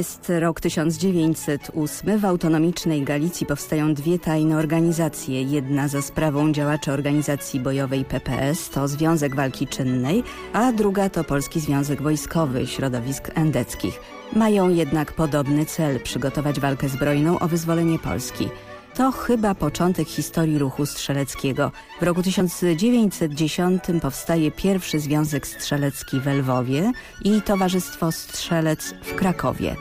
Jest rok 1908. W autonomicznej Galicji powstają dwie tajne organizacje. Jedna za sprawą działaczy organizacji bojowej PPS to Związek Walki Czynnej, a druga to Polski Związek Wojskowy Środowisk Endeckich. Mają jednak podobny cel – przygotować walkę zbrojną o wyzwolenie Polski. To chyba początek historii ruchu strzeleckiego. W roku 1910 powstaje pierwszy Związek Strzelecki w Lwowie i Towarzystwo Strzelec w Krakowie.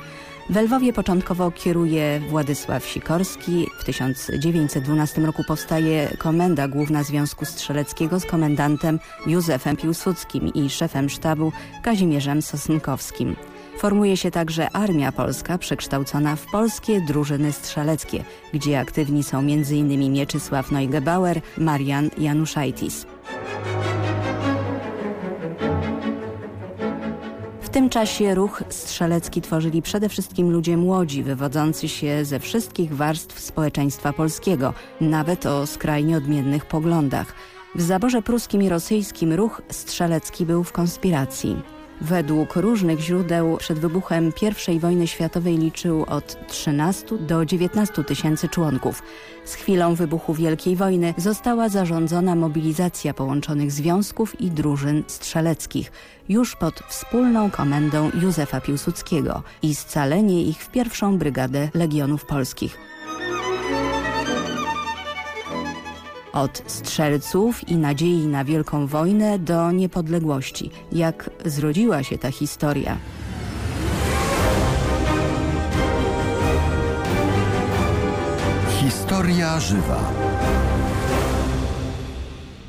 W Lwowie początkowo kieruje Władysław Sikorski. W 1912 roku powstaje Komenda Główna Związku Strzeleckiego z komendantem Józefem Piłsudskim i szefem sztabu Kazimierzem Sosnkowskim. Formuje się także Armia Polska przekształcona w polskie drużyny strzeleckie, gdzie aktywni są m.in. Mieczysław Neugebauer, Marian Januszajtis. W tym czasie ruch strzelecki tworzyli przede wszystkim ludzie młodzi, wywodzący się ze wszystkich warstw społeczeństwa polskiego, nawet o skrajnie odmiennych poglądach. W zaborze pruskim i rosyjskim ruch strzelecki był w konspiracji. Według różnych źródeł przed wybuchem I wojny światowej liczył od 13 do 19 tysięcy członków. Z chwilą wybuchu Wielkiej Wojny została zarządzona mobilizacja połączonych związków i drużyn strzeleckich już pod wspólną komendą Józefa Piłsudskiego i scalenie ich w pierwszą brygadę Legionów Polskich. Od strzelców i nadziei na wielką wojnę do niepodległości. Jak zrodziła się ta historia? Historia żywa.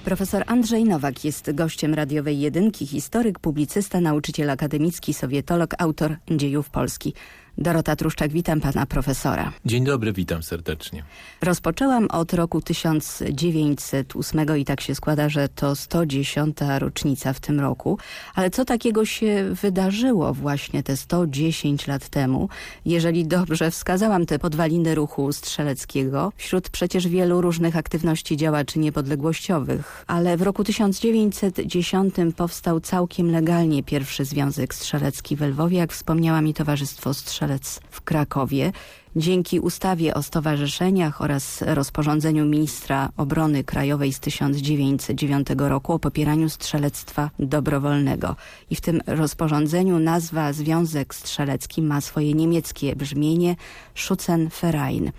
Profesor Andrzej Nowak jest gościem radiowej jedynki, historyk, publicysta, nauczyciel akademicki, sowietolog, autor dziejów Polski. Dorota Truszczak, witam pana profesora. Dzień dobry, witam serdecznie. Rozpoczęłam od roku 1908 i tak się składa, że to 110. rocznica w tym roku. Ale co takiego się wydarzyło właśnie te 110 lat temu, jeżeli dobrze wskazałam te podwaliny ruchu strzeleckiego, wśród przecież wielu różnych aktywności działaczy niepodległościowych. Ale w roku 1910 powstał całkiem legalnie pierwszy Związek Strzelecki w Lwowie, jak wspomniała mi Towarzystwo Strzeleckie Strzelec w Krakowie. Dzięki ustawie o stowarzyszeniach oraz rozporządzeniu ministra obrony krajowej z 1909 roku o popieraniu strzelectwa dobrowolnego. I w tym rozporządzeniu nazwa Związek Strzelecki ma swoje niemieckie brzmienie Schutzenverein.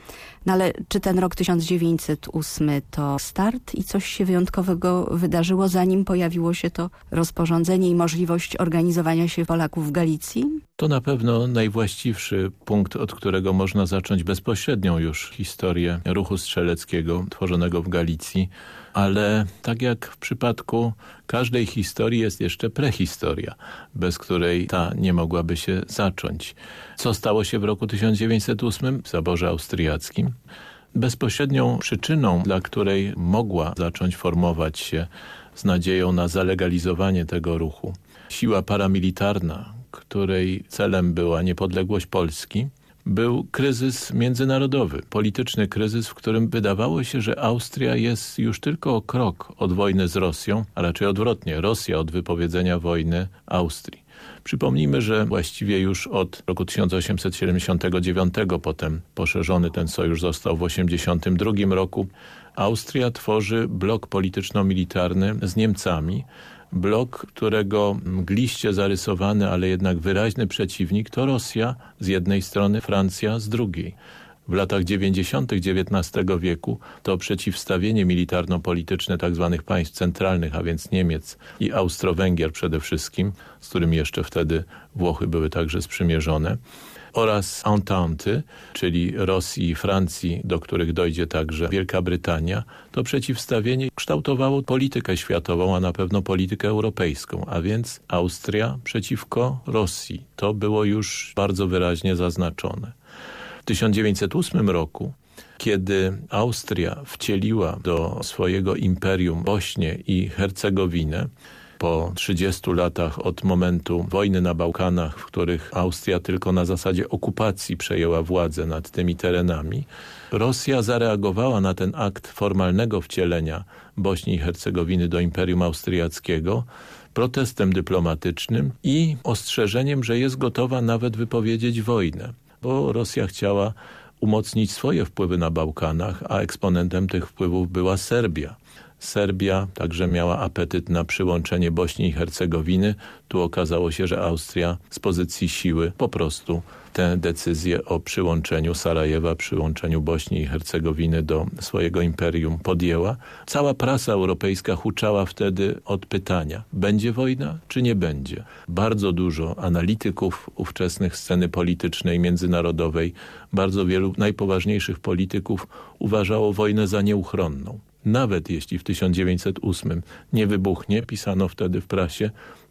No ale czy ten rok 1908 to start i coś się wyjątkowego wydarzyło, zanim pojawiło się to rozporządzenie i możliwość organizowania się Polaków w Galicji? To na pewno najwłaściwszy punkt, od którego można zacząć bezpośrednią już historię ruchu strzeleckiego tworzonego w Galicji, ale tak jak w przypadku każdej historii jest jeszcze prehistoria, bez której ta nie mogłaby się zacząć. Co stało się w roku 1908 w zaborze austriackim? Bezpośrednią przyczyną, dla której mogła zacząć formować się z nadzieją na zalegalizowanie tego ruchu, siła paramilitarna, której celem była niepodległość Polski, był kryzys międzynarodowy, polityczny kryzys, w którym wydawało się, że Austria jest już tylko o krok od wojny z Rosją, a raczej odwrotnie, Rosja od wypowiedzenia wojny Austrii. Przypomnijmy, że właściwie już od roku 1879, potem poszerzony ten sojusz został w 1882 roku, Austria tworzy blok polityczno-militarny z Niemcami, blok, którego mgliście zarysowany, ale jednak wyraźny przeciwnik to Rosja z jednej strony, Francja z drugiej. W latach 90. XIX wieku to przeciwstawienie militarno-polityczne tzw. Tak państw centralnych, a więc Niemiec i Austro-Węgier przede wszystkim, z którymi jeszcze wtedy Włochy były także sprzymierzone, oraz Entente, czyli Rosji i Francji, do których dojdzie także Wielka Brytania, to przeciwstawienie kształtowało politykę światową, a na pewno politykę europejską, a więc Austria przeciwko Rosji. To było już bardzo wyraźnie zaznaczone. W 1908 roku kiedy Austria wcieliła do swojego imperium Bośnię i Hercegowinę, po 30 latach od momentu wojny na Bałkanach, w których Austria tylko na zasadzie okupacji przejęła władzę nad tymi terenami, Rosja zareagowała na ten akt formalnego wcielenia Bośni i Hercegowiny do Imperium Austriackiego protestem dyplomatycznym i ostrzeżeniem, że jest gotowa nawet wypowiedzieć wojnę, bo Rosja chciała umocnić swoje wpływy na Bałkanach, a eksponentem tych wpływów była Serbia. Serbia także miała apetyt na przyłączenie Bośni i Hercegowiny. Tu okazało się, że Austria z pozycji siły po prostu tę decyzję o przyłączeniu Sarajewa, przyłączeniu Bośni i Hercegowiny do swojego imperium podjęła. Cała prasa europejska huczała wtedy od pytania, będzie wojna czy nie będzie? Bardzo dużo analityków ówczesnych sceny politycznej, międzynarodowej, bardzo wielu najpoważniejszych polityków uważało wojnę za nieuchronną. Nawet jeśli w 1908 nie wybuchnie, pisano wtedy w prasie,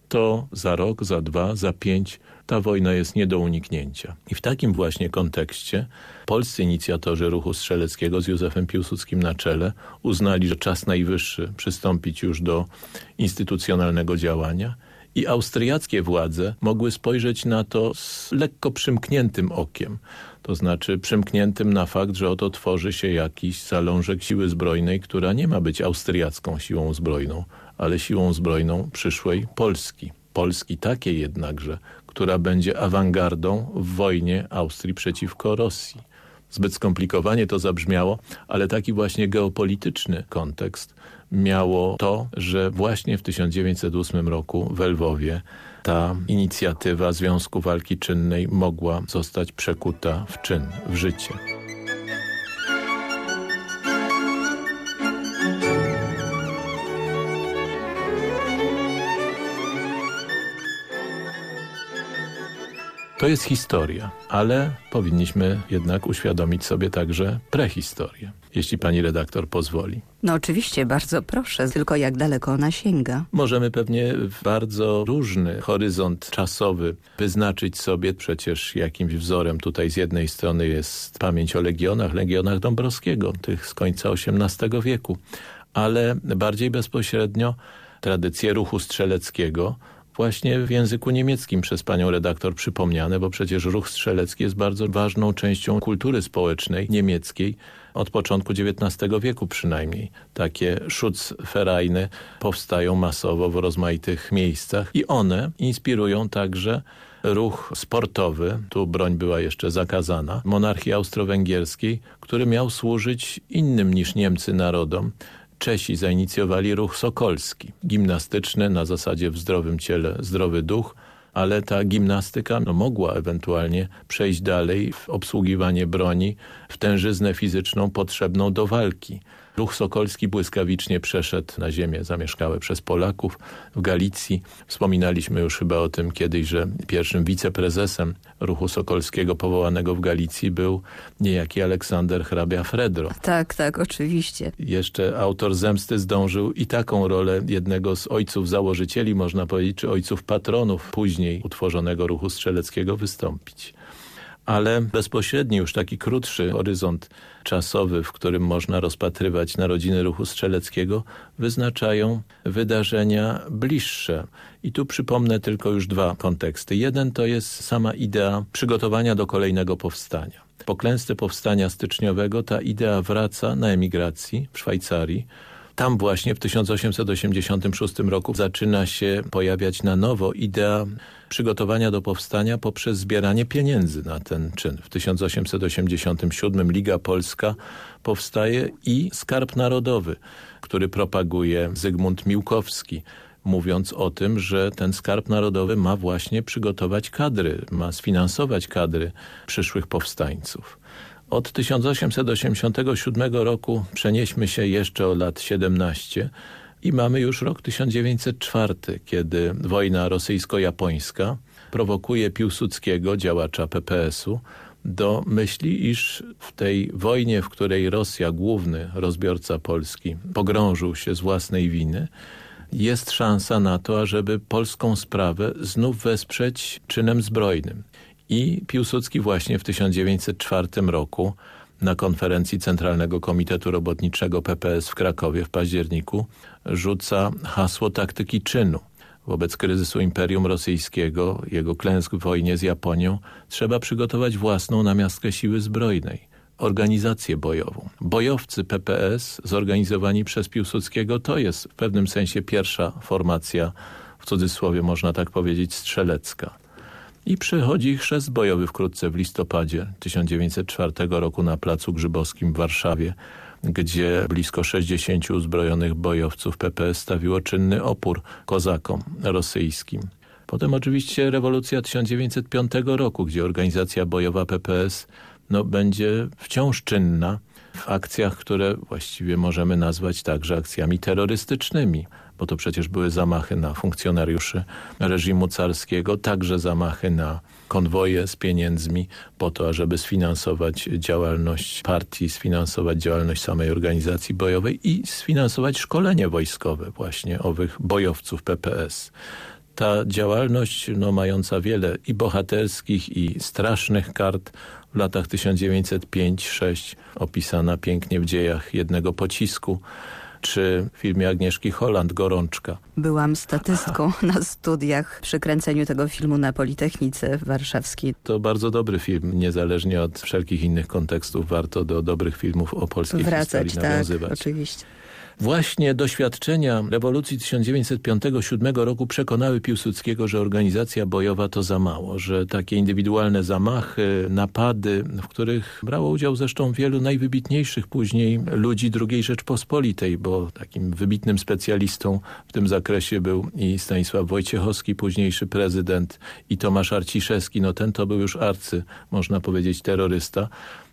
to za rok, za dwa, za pięć ta wojna jest nie do uniknięcia. I w takim właśnie kontekście polscy inicjatorzy ruchu strzeleckiego z Józefem Piłsudskim na czele uznali, że czas najwyższy przystąpić już do instytucjonalnego działania i austriackie władze mogły spojrzeć na to z lekko przymkniętym okiem to znaczy przymkniętym na fakt, że oto tworzy się jakiś zalążek siły zbrojnej, która nie ma być austriacką siłą zbrojną, ale siłą zbrojną przyszłej Polski. Polski takiej jednakże, która będzie awangardą w wojnie Austrii przeciwko Rosji. Zbyt skomplikowanie to zabrzmiało, ale taki właśnie geopolityczny kontekst miało to, że właśnie w 1908 roku w Lwowie ta inicjatywa Związku Walki Czynnej mogła zostać przekuta w czyn, w życie. To jest historia, ale powinniśmy jednak uświadomić sobie także prehistorię, jeśli pani redaktor pozwoli. No oczywiście, bardzo proszę, tylko jak daleko ona sięga? Możemy pewnie bardzo różny horyzont czasowy wyznaczyć sobie. Przecież jakimś wzorem tutaj z jednej strony jest pamięć o legionach, legionach Dąbrowskiego, tych z końca XVIII wieku, ale bardziej bezpośrednio tradycje ruchu strzeleckiego, właśnie w języku niemieckim przez panią redaktor przypomniane, bo przecież ruch strzelecki jest bardzo ważną częścią kultury społecznej niemieckiej od początku XIX wieku przynajmniej. Takie Schutzvereine powstają masowo w rozmaitych miejscach i one inspirują także ruch sportowy, tu broń była jeszcze zakazana, monarchii austro-węgierskiej, który miał służyć innym niż Niemcy narodom, Czesi zainicjowali ruch sokolski, gimnastyczny na zasadzie w zdrowym ciele zdrowy duch, ale ta gimnastyka no, mogła ewentualnie przejść dalej w obsługiwanie broni, w tężyznę fizyczną potrzebną do walki. Ruch Sokolski błyskawicznie przeszedł na ziemię zamieszkałe przez Polaków w Galicji. Wspominaliśmy już chyba o tym kiedyś, że pierwszym wiceprezesem ruchu Sokolskiego powołanego w Galicji był niejaki Aleksander hrabia Fredro. Tak, tak, oczywiście. Jeszcze autor Zemsty zdążył i taką rolę jednego z ojców założycieli, można powiedzieć, czy ojców patronów później utworzonego ruchu strzeleckiego wystąpić ale bezpośredni już taki krótszy horyzont czasowy, w którym można rozpatrywać narodziny ruchu strzeleckiego, wyznaczają wydarzenia bliższe. I tu przypomnę tylko już dwa konteksty. Jeden to jest sama idea przygotowania do kolejnego powstania. Po klęsce powstania styczniowego ta idea wraca na emigracji w Szwajcarii, tam właśnie w 1886 roku zaczyna się pojawiać na nowo idea przygotowania do powstania poprzez zbieranie pieniędzy na ten czyn. W 1887 Liga Polska powstaje i Skarb Narodowy, który propaguje Zygmunt Miłkowski, mówiąc o tym, że ten Skarb Narodowy ma właśnie przygotować kadry, ma sfinansować kadry przyszłych powstańców. Od 1887 roku przenieśmy się jeszcze o lat 17 i mamy już rok 1904, kiedy wojna rosyjsko-japońska prowokuje Piłsudskiego, działacza PPS-u, do myśli, iż w tej wojnie, w której Rosja, główny rozbiorca Polski, pogrążył się z własnej winy, jest szansa na to, ażeby polską sprawę znów wesprzeć czynem zbrojnym. I Piłsudski właśnie w 1904 roku na konferencji Centralnego Komitetu Robotniczego PPS w Krakowie w październiku rzuca hasło taktyki czynu. Wobec kryzysu Imperium Rosyjskiego, jego klęsk w wojnie z Japonią, trzeba przygotować własną namiastkę siły zbrojnej, organizację bojową. Bojowcy PPS zorganizowani przez Piłsudskiego to jest w pewnym sensie pierwsza formacja w cudzysłowie można tak powiedzieć, strzelecka. I przychodzi chrzest bojowy wkrótce w listopadzie 1904 roku na Placu Grzybowskim w Warszawie, gdzie blisko 60 uzbrojonych bojowców PPS stawiło czynny opór kozakom rosyjskim. Potem oczywiście rewolucja 1905 roku, gdzie organizacja bojowa PPS no, będzie wciąż czynna w akcjach, które właściwie możemy nazwać także akcjami terrorystycznymi, bo to przecież były zamachy na funkcjonariuszy reżimu carskiego, także zamachy na konwoje z pieniędzmi po to, ażeby sfinansować działalność partii, sfinansować działalność samej organizacji bojowej i sfinansować szkolenie wojskowe właśnie owych bojowców PPS ta działalność no, mająca wiele i bohaterskich i strasznych kart w latach 1905-6 opisana pięknie w dziejach jednego pocisku czy w filmie Agnieszki Holland Gorączka. Byłam statystką na studiach przy kręceniu tego filmu na Politechnice Warszawskiej. To bardzo dobry film, niezależnie od wszelkich innych kontekstów. Warto do dobrych filmów o polskiej Wracać, historii nawiązywać. Tak, oczywiście. Właśnie doświadczenia rewolucji 1905-7 roku przekonały Piłsudskiego, że organizacja bojowa to za mało, że takie indywidualne zamachy, napady, w których brało udział zresztą wielu najwybitniejszych później ludzi II Rzeczpospolitej, bo takim wybitnym specjalistą w tym zakresie był i Stanisław Wojciechowski, późniejszy prezydent i Tomasz Arciszewski, no ten to był już arcy, można powiedzieć, terrorysta,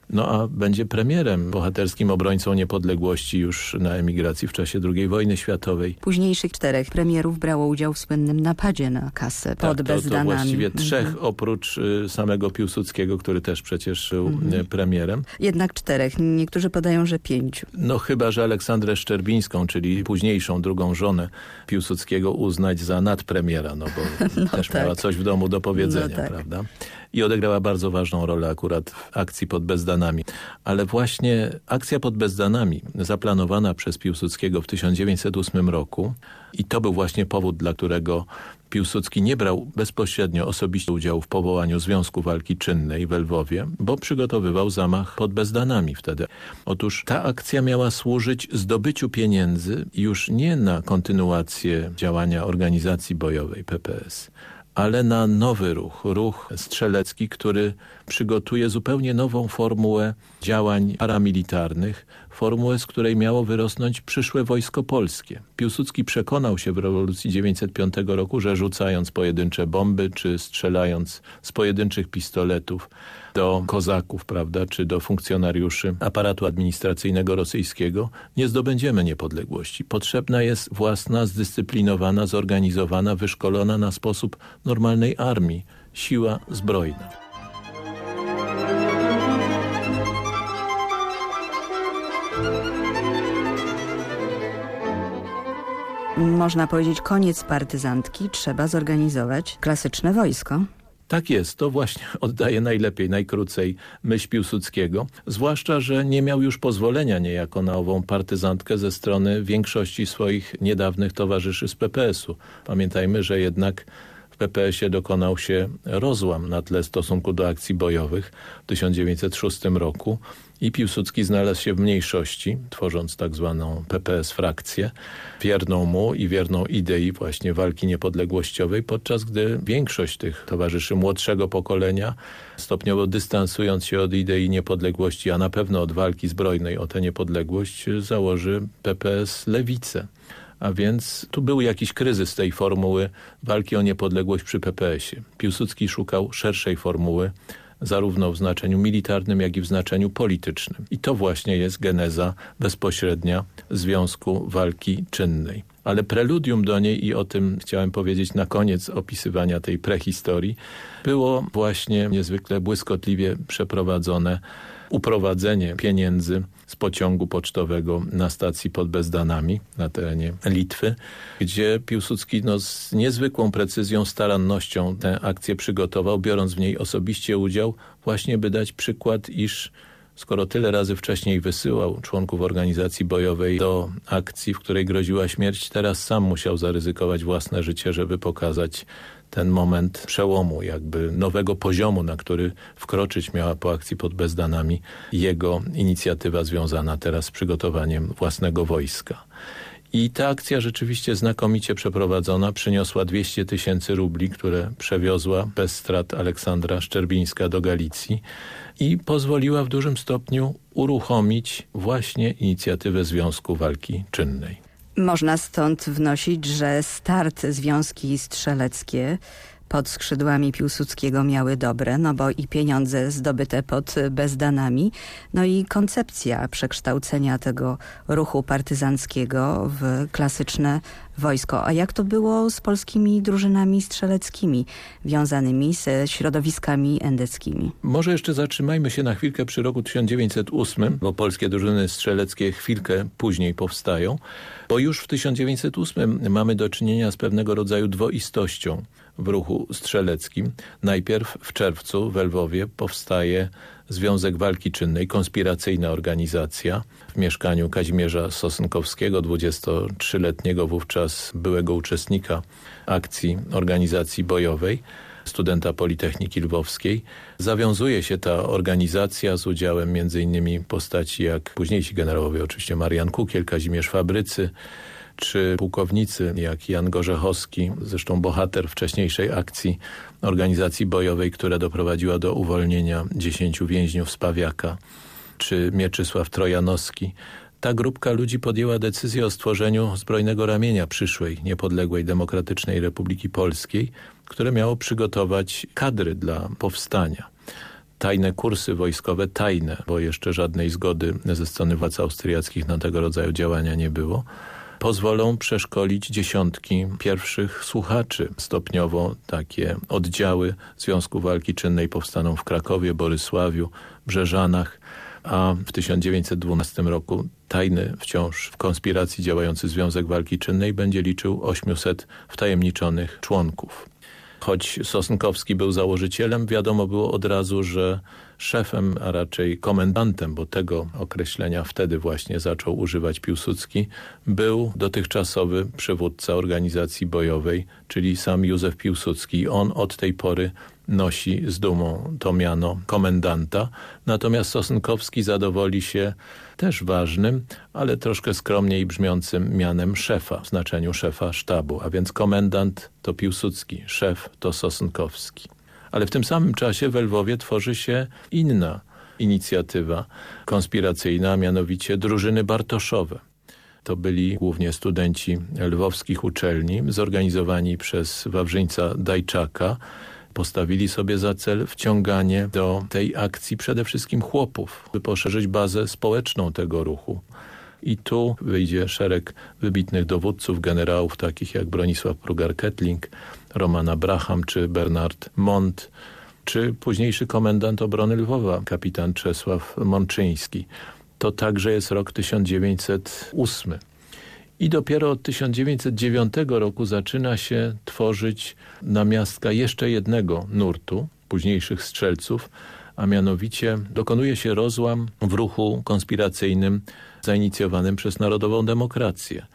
no a będzie premierem, bohaterskim obrońcą niepodległości już na emigracji w czasie II wojny światowej. Późniejszych czterech premierów brało udział w słynnym napadzie na kasę pod tak, to. To właściwie trzech mhm. oprócz y, samego Piłsudskiego, który też przecież był mhm. premierem. Jednak czterech. Niektórzy podają, że pięciu. No chyba, że Aleksandrę Szczerbińską, czyli późniejszą drugą żonę Piłsudskiego uznać za nadpremiera, no bo no też tak. miała coś w domu do powiedzenia, no tak. prawda? I odegrała bardzo ważną rolę akurat w akcji pod Bezdanami. Ale właśnie akcja pod Bezdanami zaplanowana przez Piłsudskiego w 1908 roku i to był właśnie powód, dla którego Piłsudski nie brał bezpośrednio osobiście udziału w powołaniu Związku Walki Czynnej w Lwowie, bo przygotowywał zamach pod Bezdanami wtedy. Otóż ta akcja miała służyć zdobyciu pieniędzy już nie na kontynuację działania organizacji bojowej PPS, ale na nowy ruch, ruch strzelecki, który przygotuje zupełnie nową formułę działań paramilitarnych, formułę, z której miało wyrosnąć przyszłe wojsko polskie. Piłsudski przekonał się w rewolucji 905 roku, że rzucając pojedyncze bomby, czy strzelając z pojedynczych pistoletów do kozaków, prawda, czy do funkcjonariuszy aparatu administracyjnego rosyjskiego, nie zdobędziemy niepodległości. Potrzebna jest własna, zdyscyplinowana, zorganizowana, wyszkolona na sposób normalnej armii, siła zbrojna. Można powiedzieć, koniec partyzantki, trzeba zorganizować klasyczne wojsko. Tak jest, to właśnie oddaje najlepiej, najkrócej myśl Piłsudskiego, zwłaszcza, że nie miał już pozwolenia niejako na ową partyzantkę ze strony większości swoich niedawnych towarzyszy z PPS-u. Pamiętajmy, że jednak w PPS-ie dokonał się rozłam na tle stosunku do akcji bojowych w 1906 roku i Piłsudski znalazł się w mniejszości, tworząc tak zwaną PPS-frakcję, wierną mu i wierną idei właśnie walki niepodległościowej, podczas gdy większość tych towarzyszy młodszego pokolenia, stopniowo dystansując się od idei niepodległości, a na pewno od walki zbrojnej o tę niepodległość, założy PPS-lewicę. A więc tu był jakiś kryzys tej formuły walki o niepodległość przy PPS-ie. Piłsudski szukał szerszej formuły, zarówno w znaczeniu militarnym, jak i w znaczeniu politycznym. I to właśnie jest geneza bezpośrednia Związku Walki Czynnej. Ale preludium do niej, i o tym chciałem powiedzieć na koniec opisywania tej prehistorii, było właśnie niezwykle błyskotliwie przeprowadzone uprowadzenie pieniędzy z pociągu pocztowego na stacji pod Bezdanami na terenie Litwy, gdzie Piłsudski no, z niezwykłą precyzją, starannością tę akcję przygotował, biorąc w niej osobiście udział, właśnie by dać przykład, iż skoro tyle razy wcześniej wysyłał członków organizacji bojowej do akcji, w której groziła śmierć, teraz sam musiał zaryzykować własne życie, żeby pokazać ten moment przełomu, jakby nowego poziomu, na który wkroczyć miała po akcji pod Bezdanami jego inicjatywa związana teraz z przygotowaniem własnego wojska. I ta akcja rzeczywiście znakomicie przeprowadzona przyniosła 200 tysięcy rubli, które przewiozła bez strat Aleksandra Szczerbińska do Galicji i pozwoliła w dużym stopniu uruchomić właśnie inicjatywę Związku Walki Czynnej. Można stąd wnosić, że start Związki Strzeleckie pod skrzydłami Piłsudskiego miały dobre, no bo i pieniądze zdobyte pod bezdanami, no i koncepcja przekształcenia tego ruchu partyzanckiego w klasyczne wojsko. A jak to było z polskimi drużynami strzeleckimi wiązanymi ze środowiskami endeckimi? Może jeszcze zatrzymajmy się na chwilkę przy roku 1908, bo polskie drużyny strzeleckie chwilkę później powstają, bo już w 1908 mamy do czynienia z pewnego rodzaju dwoistością w ruchu strzeleckim. Najpierw w czerwcu w Lwowie powstaje Związek Walki Czynnej, konspiracyjna organizacja w mieszkaniu Kazimierza Sosynkowskiego, 23-letniego wówczas byłego uczestnika akcji organizacji bojowej studenta Politechniki Lwowskiej. Zawiązuje się ta organizacja z udziałem m.in. postaci jak późniejsi generałowie, oczywiście Marian Kukiel, Kazimierz Fabrycy, czy pułkownicy jak Jan Gorzechowski, zresztą bohater wcześniejszej akcji organizacji bojowej, która doprowadziła do uwolnienia dziesięciu więźniów z Pawiaka, czy Mieczysław Trojanowski. Ta grupka ludzi podjęła decyzję o stworzeniu zbrojnego ramienia przyszłej, niepodległej, demokratycznej Republiki Polskiej, które miało przygotować kadry dla powstania tajne kursy wojskowe, tajne, bo jeszcze żadnej zgody ze strony władz austriackich na tego rodzaju działania nie było, pozwolą przeszkolić dziesiątki pierwszych słuchaczy. Stopniowo takie oddziały Związku Walki Czynnej powstaną w Krakowie, Borysławiu, Brzeżanach, a w 1912 roku tajny wciąż w konspiracji działający Związek Walki Czynnej będzie liczył 800 wtajemniczonych członków. Choć Sosnkowski był założycielem, wiadomo było od razu, że szefem, a raczej komendantem, bo tego określenia wtedy właśnie zaczął używać Piłsudski, był dotychczasowy przywódca organizacji bojowej, czyli sam Józef Piłsudski. On od tej pory nosi z dumą to miano komendanta, natomiast Sosnkowski zadowoli się też ważnym, ale troszkę skromniej brzmiącym mianem szefa, w znaczeniu szefa sztabu, a więc komendant to Piłsudski, szef to Sosnkowski. Ale w tym samym czasie w Lwowie tworzy się inna inicjatywa konspiracyjna, mianowicie drużyny Bartoszowe. To byli głównie studenci lwowskich uczelni, zorganizowani przez Wawrzyńca Dajczaka, postawili sobie za cel wciąganie do tej akcji przede wszystkim chłopów, by poszerzyć bazę społeczną tego ruchu. I tu wyjdzie szereg wybitnych dowódców, generałów takich jak Bronisław Prugar-Kettling, Roman Abraham czy Bernard Mont, czy późniejszy komendant obrony Lwowa, kapitan Czesław Mączyński. To także jest rok 1908. I dopiero od 1909 roku zaczyna się tworzyć namiastka jeszcze jednego nurtu, późniejszych strzelców, a mianowicie dokonuje się rozłam w ruchu konspiracyjnym zainicjowanym przez Narodową Demokrację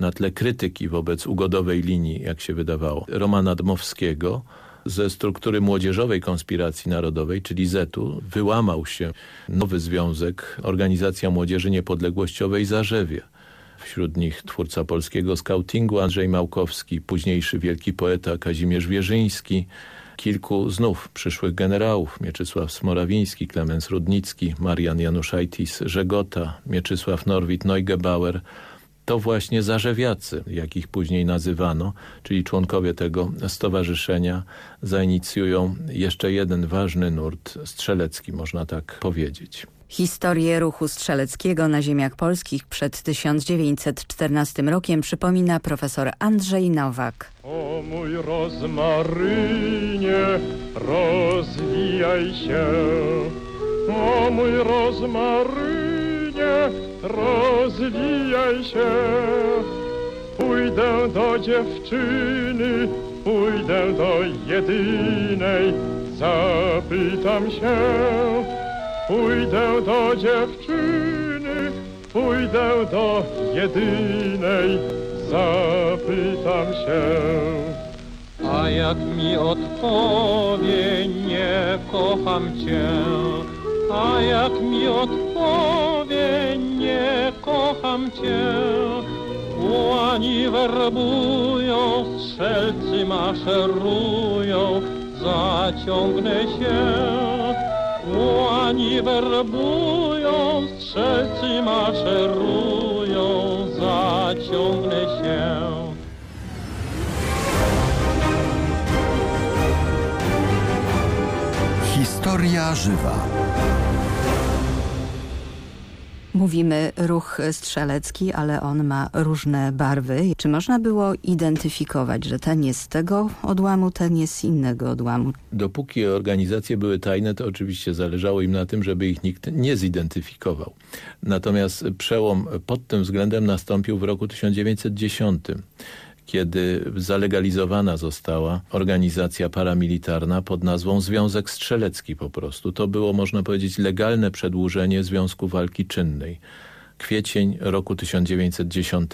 na tle krytyki wobec ugodowej linii, jak się wydawało, Romana Dmowskiego ze struktury młodzieżowej konspiracji narodowej, czyli ZET-u, wyłamał się nowy związek Organizacja Młodzieży Niepodległościowej Zarzewie. Wśród nich twórca polskiego skautingu Andrzej Małkowski, późniejszy wielki poeta Kazimierz Wierzyński, kilku znów przyszłych generałów, Mieczysław Smorawiński, Klemens Rudnicki, Marian Januszajtis, Żegota, Mieczysław Norwid Neugebauer, to właśnie zarzewiacy, jak ich później nazywano, czyli członkowie tego stowarzyszenia zainicjują jeszcze jeden ważny nurt strzelecki, można tak powiedzieć. Historię ruchu strzeleckiego na ziemiach polskich przed 1914 rokiem przypomina profesor Andrzej Nowak. O mój rozmarynie, rozwijaj się. O mój rozmarynie, rozwijaj się. Pójdę do dziewczyny, pójdę do jedynej, zapytam się. Pójdę do dziewczyny, pójdę do jedynej, zapytam się. A jak mi odpowie, nie kocham cię. A jak mi odpowie, nie kocham cię. Łani werbują, strzelcy maszerują, zaciągnę się. Łani werbują, strzelcy maszerują, zaciągnę się. Historia żywa. Mówimy ruch strzelecki, ale on ma różne barwy. Czy można było identyfikować, że ten jest z tego odłamu, ten jest z innego odłamu? Dopóki organizacje były tajne, to oczywiście zależało im na tym, żeby ich nikt nie zidentyfikował. Natomiast przełom pod tym względem nastąpił w roku 1910 kiedy zalegalizowana została organizacja paramilitarna pod nazwą Związek Strzelecki po prostu. To było, można powiedzieć, legalne przedłużenie Związku Walki Czynnej. Kwiecień roku 1910.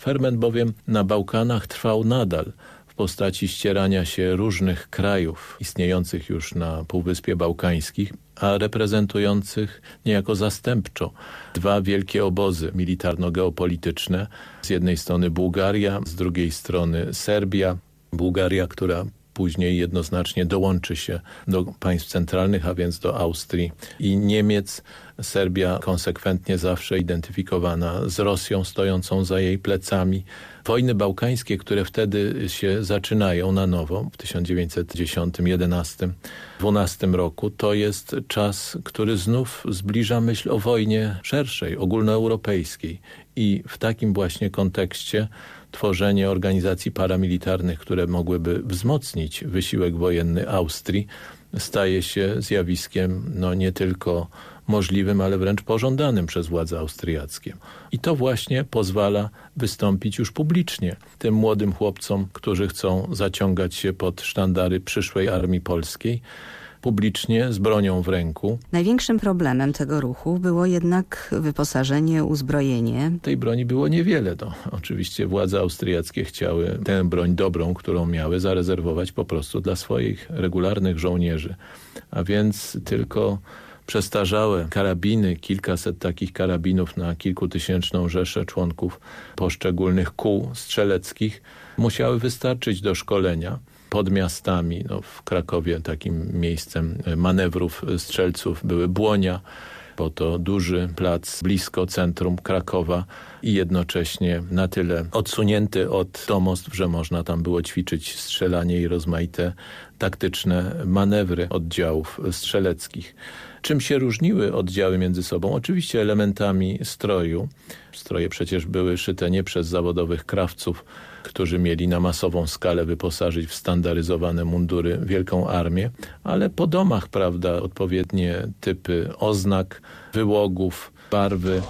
Ferment bowiem na Bałkanach trwał nadal w postaci ścierania się różnych krajów istniejących już na Półwyspie Bałkańskich, reprezentujących niejako zastępczo dwa wielkie obozy militarno-geopolityczne. Z jednej strony Bułgaria, z drugiej strony Serbia. Bułgaria, która później jednoznacznie dołączy się do państw centralnych, a więc do Austrii i Niemiec. Serbia konsekwentnie zawsze identyfikowana z Rosją stojącą za jej plecami. Wojny bałkańskie, które wtedy się zaczynają na nowo w 1910, 11, 12 roku, to jest czas, który znów zbliża myśl o wojnie szerszej, ogólnoeuropejskiej. I w takim właśnie kontekście tworzenie organizacji paramilitarnych, które mogłyby wzmocnić wysiłek wojenny Austrii, staje się zjawiskiem no, nie tylko możliwym, ale wręcz pożądanym przez władze austriackie. I to właśnie pozwala wystąpić już publicznie tym młodym chłopcom, którzy chcą zaciągać się pod sztandary przyszłej armii polskiej, publicznie z bronią w ręku. Największym problemem tego ruchu było jednak wyposażenie, uzbrojenie. Tej broni było niewiele. No, oczywiście władze austriackie chciały tę broń dobrą, którą miały, zarezerwować po prostu dla swoich regularnych żołnierzy. A więc tylko przestarzałe karabiny, kilkaset takich karabinów na kilkutysięczną rzeszę członków poszczególnych kół strzeleckich musiały wystarczyć do szkolenia pod miastami. No, w Krakowie takim miejscem manewrów strzelców były Błonia, bo to duży plac blisko centrum Krakowa i jednocześnie na tyle odsunięty od domostw, że można tam było ćwiczyć strzelanie i rozmaite taktyczne manewry oddziałów strzeleckich. Czym się różniły oddziały między sobą? Oczywiście elementami stroju. Stroje przecież były szyte nie przez zawodowych krawców, którzy mieli na masową skalę wyposażyć w standaryzowane mundury wielką armię, ale po domach, prawda, odpowiednie typy oznak, wyłogów, barwy.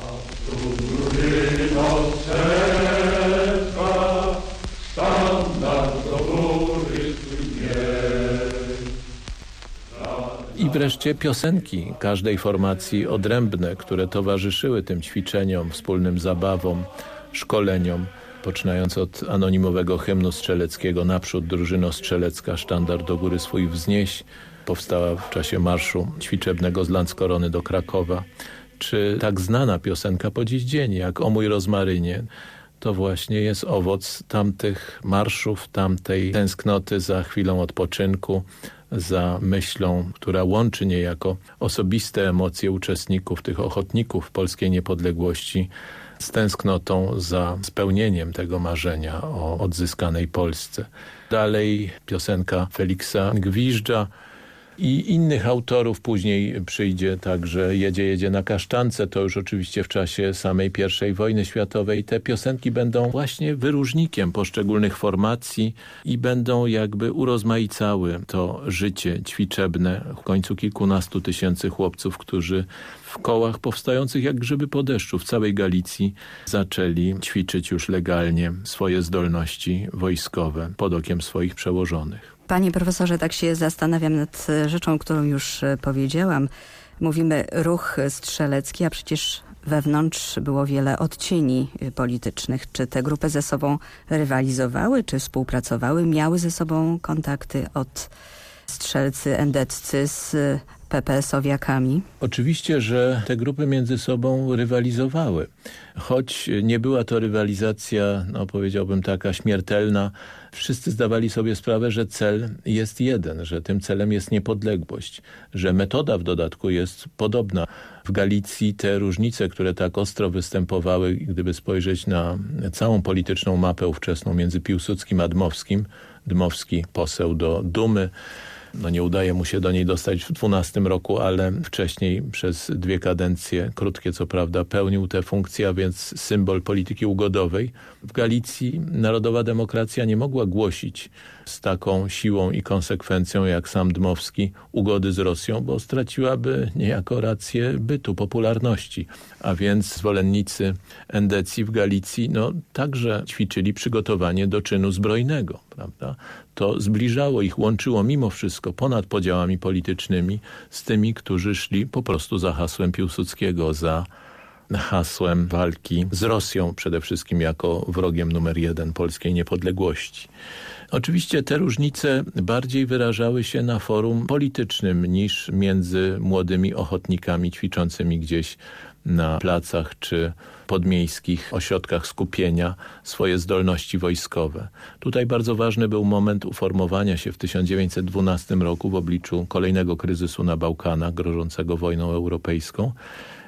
Wreszcie piosenki każdej formacji odrębne, które towarzyszyły tym ćwiczeniom, wspólnym zabawom, szkoleniom poczynając od anonimowego hymnu strzeleckiego Naprzód drużyno strzelecka, sztandar do góry swój wznieś, powstała w czasie marszu ćwiczebnego z Landskorony do Krakowa, czy tak znana piosenka po dziś dzień, jak O mój rozmarynie, to właśnie jest owoc tamtych marszów, tamtej tęsknoty za chwilą odpoczynku, za myślą, która łączy niejako osobiste emocje uczestników, tych ochotników polskiej niepodległości z tęsknotą za spełnieniem tego marzenia o odzyskanej Polsce. Dalej piosenka Feliksa Gwiżdża, i innych autorów. Później przyjdzie także Jedzie, jedzie na kasztance. To już oczywiście w czasie samej I wojny światowej. Te piosenki będą właśnie wyróżnikiem poszczególnych formacji i będą jakby urozmaicały to życie ćwiczebne w końcu kilkunastu tysięcy chłopców, którzy w kołach powstających jak grzyby po deszczu w całej Galicji zaczęli ćwiczyć już legalnie swoje zdolności wojskowe pod okiem swoich przełożonych. Panie profesorze, tak się zastanawiam nad rzeczą, którą już e, powiedziałam. Mówimy ruch strzelecki, a przecież wewnątrz było wiele odcieni e, politycznych. Czy te grupy ze sobą rywalizowały, czy współpracowały, miały ze sobą kontakty od strzelcy endeccy z PPS-owiakami? Oczywiście, że te grupy między sobą rywalizowały. Choć nie była to rywalizacja, no powiedziałbym taka śmiertelna, wszyscy zdawali sobie sprawę, że cel jest jeden, że tym celem jest niepodległość, że metoda w dodatku jest podobna. W Galicji te różnice, które tak ostro występowały, gdyby spojrzeć na całą polityczną mapę ówczesną między Piłsudskim a Dmowskim, Dmowski poseł do Dumy, no nie udaje mu się do niej dostać w 12 roku, ale wcześniej przez dwie kadencje, krótkie co prawda, pełnił tę funkcję, a więc symbol polityki ugodowej. W Galicji narodowa demokracja nie mogła głosić z taką siłą i konsekwencją jak sam Dmowski ugody z Rosją, bo straciłaby niejako rację bytu, popularności. A więc zwolennicy endecji w Galicji no, także ćwiczyli przygotowanie do czynu zbrojnego. Prawda? To zbliżało ich, łączyło mimo wszystko ponad podziałami politycznymi z tymi, którzy szli po prostu za hasłem Piłsudskiego, za hasłem walki z Rosją przede wszystkim jako wrogiem numer jeden polskiej niepodległości. Oczywiście te różnice bardziej wyrażały się na forum politycznym niż między młodymi ochotnikami ćwiczącymi gdzieś na placach czy podmiejskich ośrodkach skupienia swoje zdolności wojskowe. Tutaj bardzo ważny był moment uformowania się w 1912 roku w obliczu kolejnego kryzysu na Bałkanach grożącego wojną europejską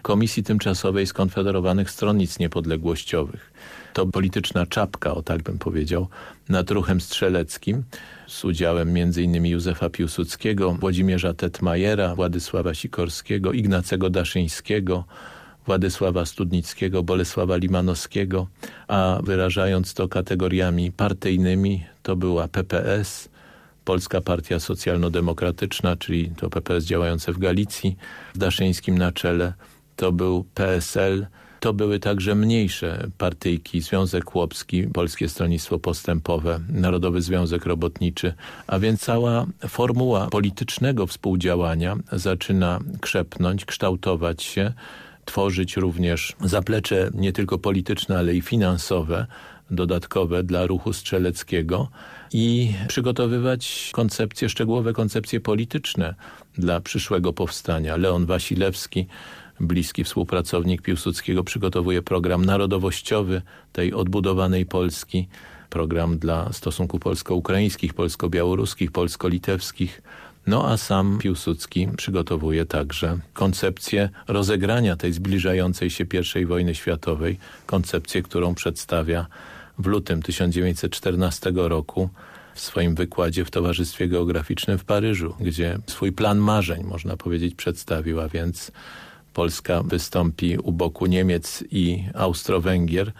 Komisji Tymczasowej Skonfederowanych Stronnic Niepodległościowych. To polityczna czapka, o tak bym powiedział, nad ruchem strzeleckim z udziałem m.in. Józefa Piłsudskiego, Włodzimierza Tetmajera, Władysława Sikorskiego, Ignacego Daszyńskiego, Władysława Studnickiego, Bolesława Limanowskiego, a wyrażając to kategoriami partyjnymi, to była PPS, Polska Partia Socjalno-Demokratyczna, czyli to PPS działające w Galicji, z Daszyńskim na czele, to był PSL, to były także mniejsze partyjki, Związek Chłopski, Polskie Stronnictwo Postępowe, Narodowy Związek Robotniczy, a więc cała formuła politycznego współdziałania zaczyna krzepnąć, kształtować się, tworzyć również zaplecze nie tylko polityczne, ale i finansowe, dodatkowe dla ruchu strzeleckiego i przygotowywać koncepcje, szczegółowe koncepcje polityczne dla przyszłego powstania. Leon Wasilewski bliski współpracownik Piłsudskiego przygotowuje program narodowościowy tej odbudowanej Polski, program dla stosunków polsko-ukraińskich, polsko-białoruskich, polsko-litewskich, no a sam Piłsudski przygotowuje także koncepcję rozegrania tej zbliżającej się I wojny światowej, koncepcję, którą przedstawia w lutym 1914 roku w swoim wykładzie w Towarzystwie Geograficznym w Paryżu, gdzie swój plan marzeń, można powiedzieć, przedstawił, a więc Polska wystąpi u boku Niemiec i Austro-Węgier,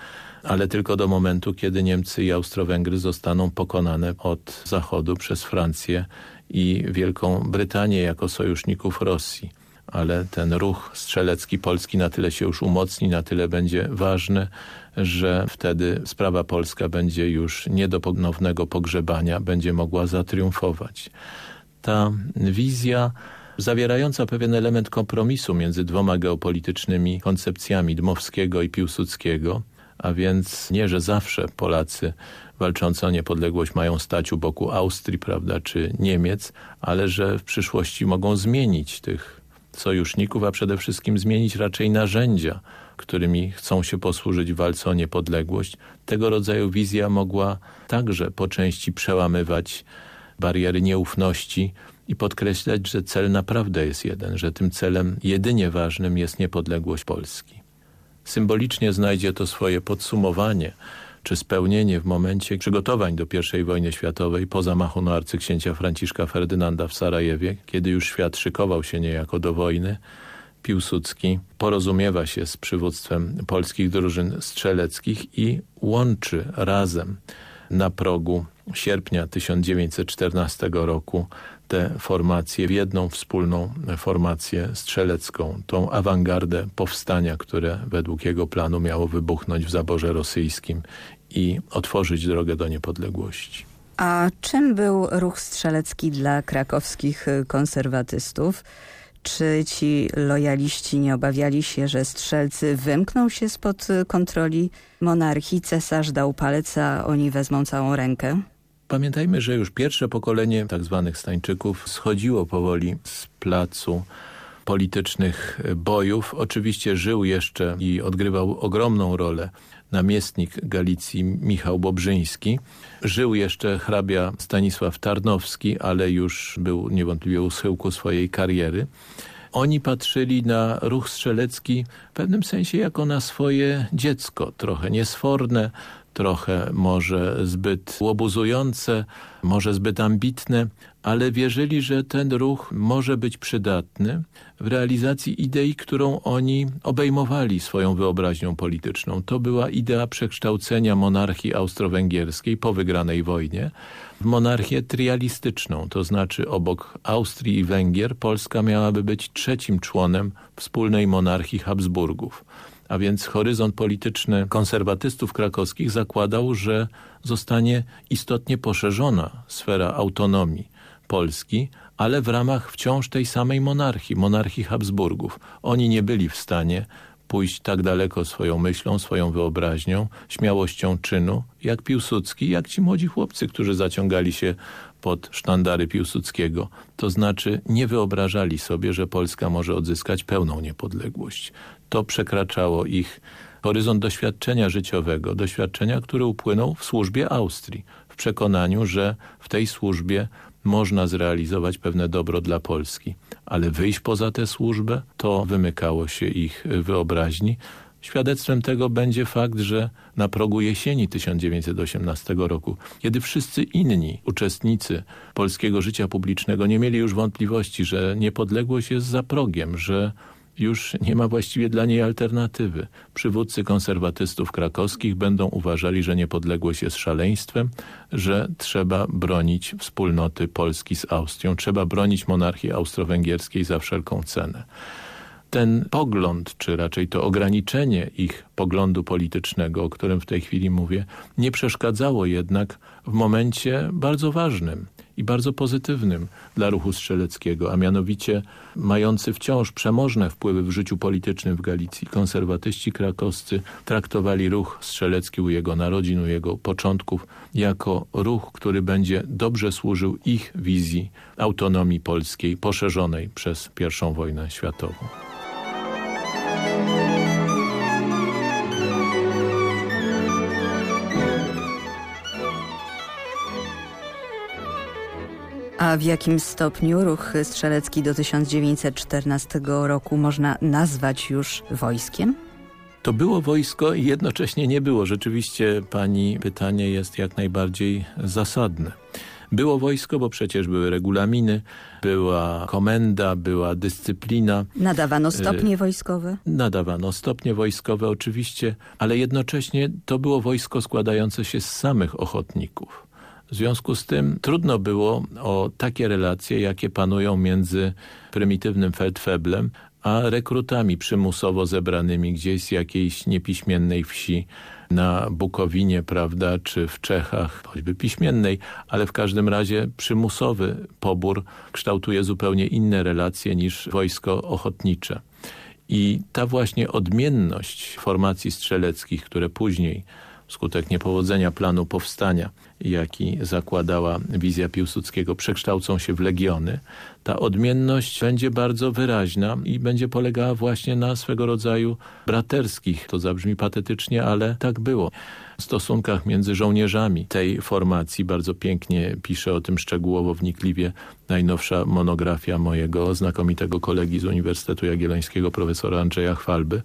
ale tylko do momentu, kiedy Niemcy i Austro-Węgry zostaną pokonane od zachodu przez Francję i Wielką Brytanię jako sojuszników Rosji. Ale ten ruch strzelecki Polski na tyle się już umocni, na tyle będzie ważny, że wtedy sprawa polska będzie już nie do ponownego pogrzebania, będzie mogła zatriumfować. Ta wizja zawierająca pewien element kompromisu między dwoma geopolitycznymi koncepcjami Dmowskiego i Piłsudskiego, a więc nie, że zawsze Polacy walczący o niepodległość mają stać u boku Austrii, prawda, czy Niemiec, ale że w przyszłości mogą zmienić tych sojuszników, a przede wszystkim zmienić raczej narzędzia, którymi chcą się posłużyć w walce o niepodległość. Tego rodzaju wizja mogła także po części przełamywać bariery nieufności, i podkreślać, że cel naprawdę jest jeden, że tym celem jedynie ważnym jest niepodległość Polski. Symbolicznie znajdzie to swoje podsumowanie czy spełnienie w momencie przygotowań do I wojny światowej po zamachu na arcyksięcia Franciszka Ferdynanda w Sarajewie, kiedy już świat szykował się niejako do wojny, Piłsudski porozumiewa się z przywództwem polskich drużyn strzeleckich i łączy razem na progu sierpnia 1914 roku te formacje w jedną wspólną formację strzelecką, tą awangardę powstania, które według jego planu miało wybuchnąć w zaborze rosyjskim i otworzyć drogę do niepodległości. A czym był ruch strzelecki dla krakowskich konserwatystów? Czy ci lojaliści nie obawiali się, że strzelcy wymkną się spod kontroli monarchii? Cesarz dał palec, a oni wezmą całą rękę? Pamiętajmy, że już pierwsze pokolenie tak zwanych Stańczyków schodziło powoli z placu politycznych bojów. Oczywiście żył jeszcze i odgrywał ogromną rolę namiestnik Galicji Michał Bobrzyński. Żył jeszcze hrabia Stanisław Tarnowski, ale już był niewątpliwie u schyłku swojej kariery. Oni patrzyli na ruch strzelecki w pewnym sensie jako na swoje dziecko, trochę niesforne, trochę może zbyt łobuzujące, może zbyt ambitne, ale wierzyli, że ten ruch może być przydatny w realizacji idei, którą oni obejmowali swoją wyobraźnią polityczną. To była idea przekształcenia monarchii austro-węgierskiej po wygranej wojnie w monarchię trialistyczną, to znaczy obok Austrii i Węgier Polska miałaby być trzecim członem wspólnej monarchii Habsburgów a więc horyzont polityczny konserwatystów krakowskich zakładał, że zostanie istotnie poszerzona sfera autonomii Polski, ale w ramach wciąż tej samej monarchii, monarchii Habsburgów. Oni nie byli w stanie pójść tak daleko swoją myślą, swoją wyobraźnią, śmiałością czynu, jak Piłsudski, jak ci młodzi chłopcy, którzy zaciągali się pod sztandary Piłsudskiego. To znaczy nie wyobrażali sobie, że Polska może odzyskać pełną niepodległość. To przekraczało ich horyzont doświadczenia życiowego, doświadczenia, które upłynął w służbie Austrii, w przekonaniu, że w tej służbie można zrealizować pewne dobro dla Polski, ale wyjść poza tę służbę to wymykało się ich wyobraźni. Świadectwem tego będzie fakt, że na progu jesieni 1918 roku, kiedy wszyscy inni uczestnicy polskiego życia publicznego nie mieli już wątpliwości, że niepodległość jest za progiem, że już nie ma właściwie dla niej alternatywy. Przywódcy konserwatystów krakowskich będą uważali, że niepodległość jest szaleństwem, że trzeba bronić wspólnoty Polski z Austrią, trzeba bronić monarchii austro-węgierskiej za wszelką cenę. Ten pogląd, czy raczej to ograniczenie ich poglądu politycznego, o którym w tej chwili mówię, nie przeszkadzało jednak w momencie bardzo ważnym, i bardzo pozytywnym dla ruchu strzeleckiego, a mianowicie mający wciąż przemożne wpływy w życiu politycznym w Galicji. Konserwatyści krakowscy traktowali ruch strzelecki u jego narodzin, u jego początków jako ruch, który będzie dobrze służył ich wizji autonomii polskiej poszerzonej przez I wojnę światową. A w jakim stopniu ruch strzelecki do 1914 roku można nazwać już wojskiem? To było wojsko i jednocześnie nie było. Rzeczywiście pani pytanie jest jak najbardziej zasadne. Było wojsko, bo przecież były regulaminy, była komenda, była dyscyplina. Nadawano stopnie wojskowe? Nadawano stopnie wojskowe oczywiście, ale jednocześnie to było wojsko składające się z samych ochotników. W związku z tym trudno było o takie relacje, jakie panują między prymitywnym feldfeblem, a rekrutami przymusowo zebranymi gdzieś z jakiejś niepiśmiennej wsi na Bukowinie, prawda, czy w Czechach, choćby piśmiennej, ale w każdym razie przymusowy pobór kształtuje zupełnie inne relacje niż wojsko ochotnicze. I ta właśnie odmienność formacji strzeleckich, które później wskutek niepowodzenia planu powstania, jaki zakładała wizja Piłsudskiego, przekształcą się w legiony, ta odmienność będzie bardzo wyraźna i będzie polegała właśnie na swego rodzaju braterskich, to zabrzmi patetycznie, ale tak było, stosunkach między żołnierzami tej formacji. Bardzo pięknie pisze o tym szczegółowo, wnikliwie najnowsza monografia mojego znakomitego kolegi z Uniwersytetu Jagiellońskiego, profesora Andrzeja Chwalby,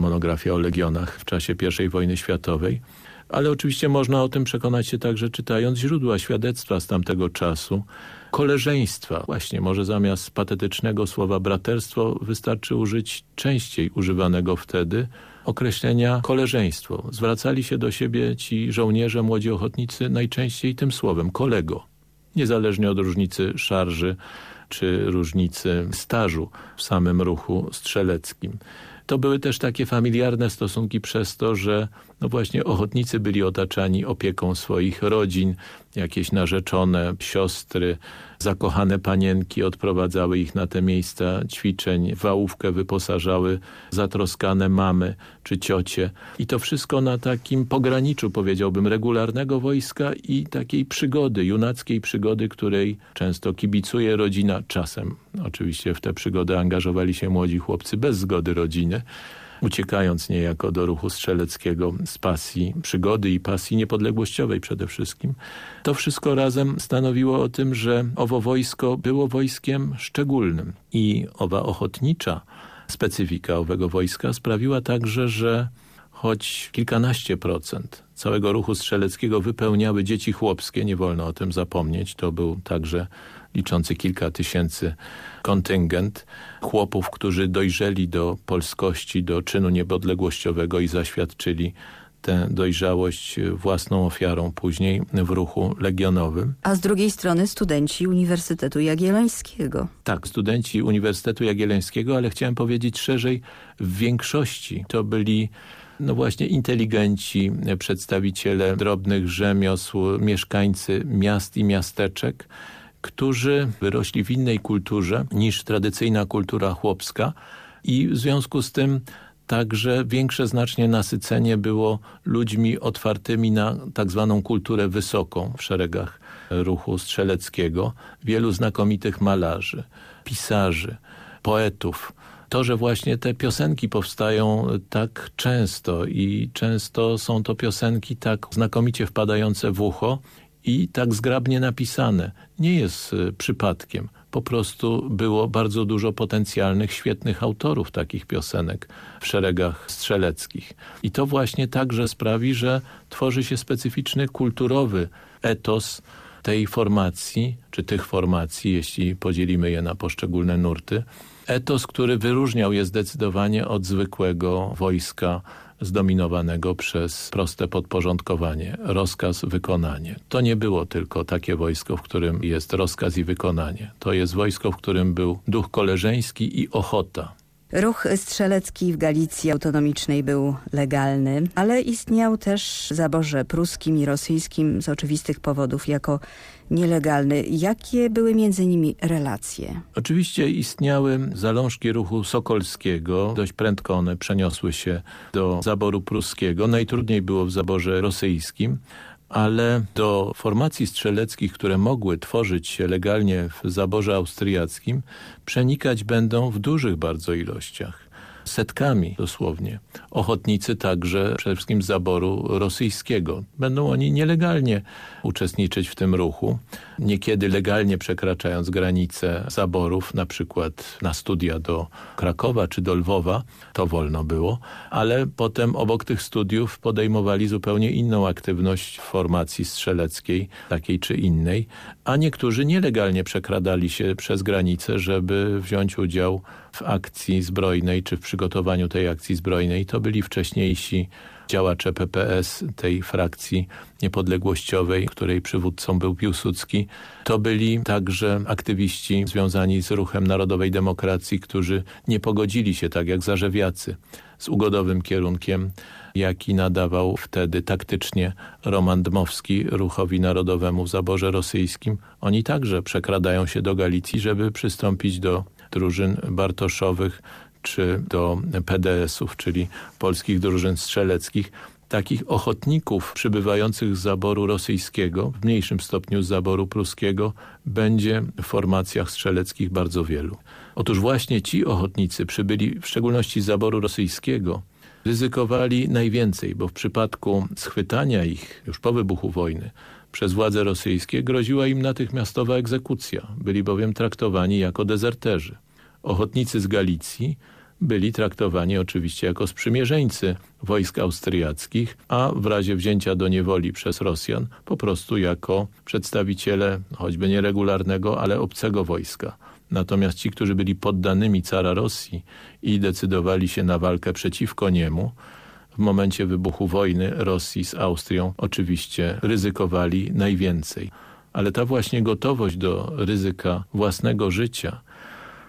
monografia o legionach w czasie I wojny światowej. Ale oczywiście można o tym przekonać się także czytając źródła świadectwa z tamtego czasu, koleżeństwa. Właśnie może zamiast patetycznego słowa braterstwo wystarczy użyć częściej używanego wtedy określenia koleżeństwo. Zwracali się do siebie ci żołnierze, młodzi ochotnicy najczęściej tym słowem kolego. Niezależnie od różnicy szarży czy różnicy stażu w samym ruchu strzeleckim. To były też takie familiarne stosunki przez to, że no właśnie ochotnicy byli otaczani opieką swoich rodzin, jakieś narzeczone, siostry, zakochane panienki odprowadzały ich na te miejsca ćwiczeń, wałówkę wyposażały zatroskane mamy czy ciocie. I to wszystko na takim pograniczu, powiedziałbym, regularnego wojska i takiej przygody, junackiej przygody, której często kibicuje rodzina. Czasem oczywiście w te przygody angażowali się młodzi chłopcy bez zgody rodziny uciekając niejako do ruchu strzeleckiego z pasji przygody i pasji niepodległościowej przede wszystkim. To wszystko razem stanowiło o tym, że owo wojsko było wojskiem szczególnym i owa ochotnicza specyfika owego wojska sprawiła także, że choć kilkanaście procent całego ruchu strzeleckiego wypełniały dzieci chłopskie, nie wolno o tym zapomnieć, to był także liczący kilka tysięcy kontyngent chłopów, którzy dojrzeli do polskości, do czynu niepodległościowego i zaświadczyli tę dojrzałość własną ofiarą później w ruchu legionowym. A z drugiej strony studenci Uniwersytetu Jagiellońskiego. Tak, studenci Uniwersytetu Jagiellońskiego, ale chciałem powiedzieć szerzej, w większości to byli no właśnie inteligenci, przedstawiciele drobnych rzemiosł, mieszkańcy miast i miasteczek, którzy wyrośli w innej kulturze niż tradycyjna kultura chłopska i w związku z tym także większe znacznie nasycenie było ludźmi otwartymi na tak zwaną kulturę wysoką w szeregach ruchu strzeleckiego. Wielu znakomitych malarzy, pisarzy, poetów. To, że właśnie te piosenki powstają tak często i często są to piosenki tak znakomicie wpadające w ucho i tak zgrabnie napisane. Nie jest e, przypadkiem. Po prostu było bardzo dużo potencjalnych, świetnych autorów takich piosenek w szeregach strzeleckich. I to właśnie także sprawi, że tworzy się specyficzny kulturowy etos tej formacji, czy tych formacji, jeśli podzielimy je na poszczególne nurty. Etos, który wyróżniał je zdecydowanie od zwykłego wojska zdominowanego przez proste podporządkowanie, rozkaz, wykonanie. To nie było tylko takie wojsko, w którym jest rozkaz i wykonanie. To jest wojsko, w którym był duch koleżeński i ochota. Ruch strzelecki w Galicji autonomicznej był legalny, ale istniał też zaborze pruskim i rosyjskim z oczywistych powodów jako nielegalny. Jakie były między nimi relacje? Oczywiście istniały zalążki ruchu sokolskiego. Dość prędko one przeniosły się do zaboru pruskiego. Najtrudniej było w zaborze rosyjskim ale do formacji strzeleckich, które mogły tworzyć się legalnie w zaborze austriackim, przenikać będą w dużych bardzo ilościach setkami dosłownie. Ochotnicy także przede wszystkim z zaboru rosyjskiego. Będą oni nielegalnie uczestniczyć w tym ruchu, niekiedy legalnie przekraczając granice zaborów, na przykład na studia do Krakowa czy do Lwowa, to wolno było, ale potem obok tych studiów podejmowali zupełnie inną aktywność w formacji strzeleckiej, takiej czy innej, a niektórzy nielegalnie przekradali się przez granicę, żeby wziąć udział w akcji zbrojnej czy w przygotowaniu tej akcji zbrojnej. To byli wcześniejsi działacze PPS, tej frakcji niepodległościowej, której przywódcą był Piłsudski. To byli także aktywiści związani z ruchem narodowej demokracji, którzy nie pogodzili się tak jak zarzewiacy z ugodowym kierunkiem, jaki nadawał wtedy taktycznie Roman Dmowski ruchowi narodowemu w zaborze rosyjskim. Oni także przekradają się do Galicji, żeby przystąpić do drużyn bartoszowych czy do PDS-ów, czyli polskich drużyn strzeleckich, takich ochotników przybywających z zaboru rosyjskiego, w mniejszym stopniu z zaboru pruskiego, będzie w formacjach strzeleckich bardzo wielu. Otóż właśnie ci ochotnicy przybyli w szczególności z zaboru rosyjskiego, ryzykowali najwięcej, bo w przypadku schwytania ich już po wybuchu wojny przez władze rosyjskie groziła im natychmiastowa egzekucja. Byli bowiem traktowani jako dezerterzy. Ochotnicy z Galicji byli traktowani oczywiście jako sprzymierzeńcy wojsk austriackich, a w razie wzięcia do niewoli przez Rosjan po prostu jako przedstawiciele choćby nieregularnego, ale obcego wojska. Natomiast ci, którzy byli poddanymi cara Rosji i decydowali się na walkę przeciwko niemu, w momencie wybuchu wojny Rosji z Austrią oczywiście ryzykowali najwięcej. Ale ta właśnie gotowość do ryzyka własnego życia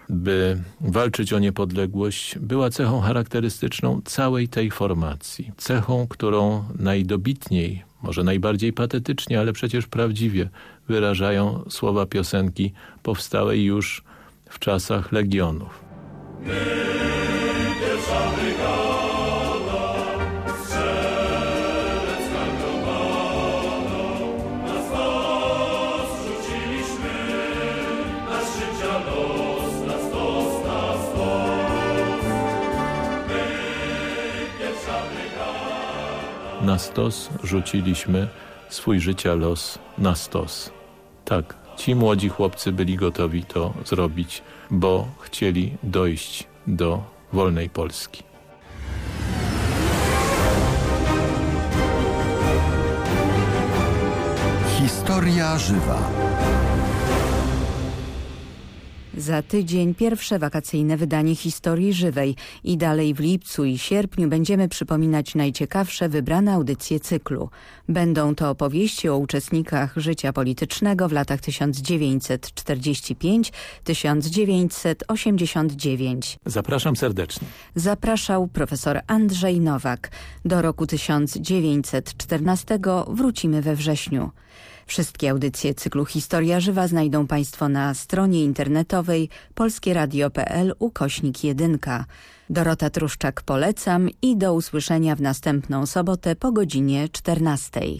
by walczyć o niepodległość, była cechą charakterystyczną całej tej formacji. Cechą, którą najdobitniej, może najbardziej patetycznie, ale przecież prawdziwie wyrażają słowa piosenki powstałej już w czasach Legionów. Na stos rzuciliśmy swój życia los na stos. Tak, ci młodzi chłopcy byli gotowi to zrobić, bo chcieli dojść do wolnej Polski. Historia żywa. Za tydzień pierwsze wakacyjne wydanie historii żywej i dalej w lipcu i sierpniu będziemy przypominać najciekawsze wybrane audycje cyklu. Będą to opowieści o uczestnikach życia politycznego w latach 1995-1989. Zapraszam serdecznie. Zapraszał profesor Andrzej Nowak. Do roku 1914 wrócimy we wrześniu. Wszystkie audycje cyklu Historia Żywa znajdą Państwo na stronie internetowej polskieradio.pl ukośnik 1. Dorota Truszczak polecam i do usłyszenia w następną sobotę po godzinie 14.